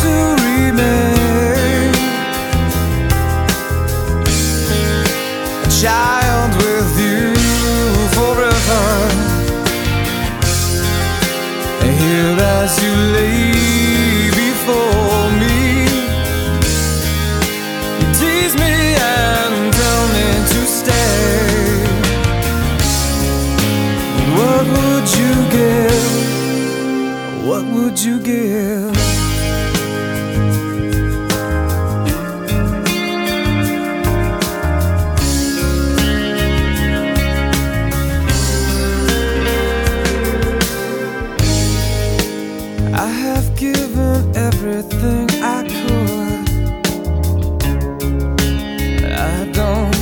To remain a child with you forever, here as you lay before me. You tease me and tell me to stay. What would you give? What would you give? Everything I could. I don't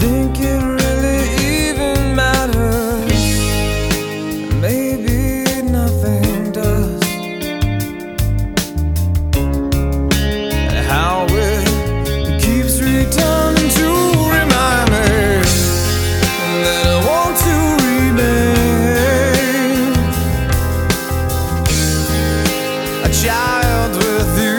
think it really even matters. Maybe nothing does. How it keeps returning to remind me that I want to remain a child with you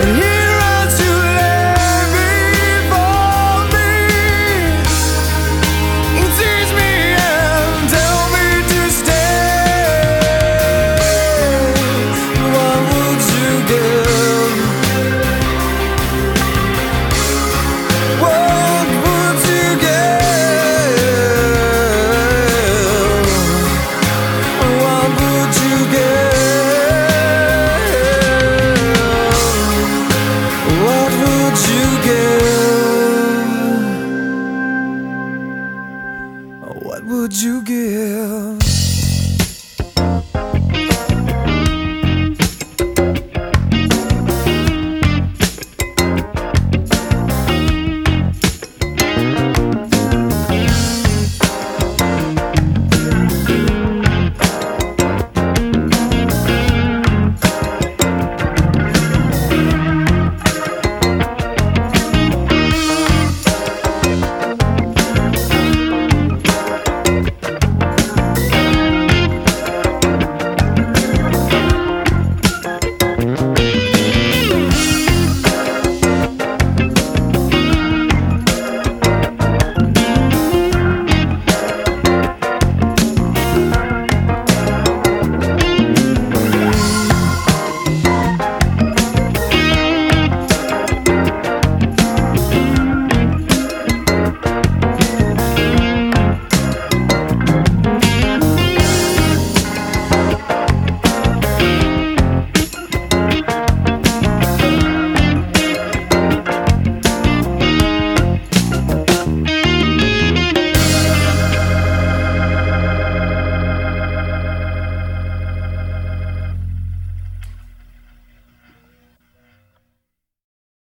And here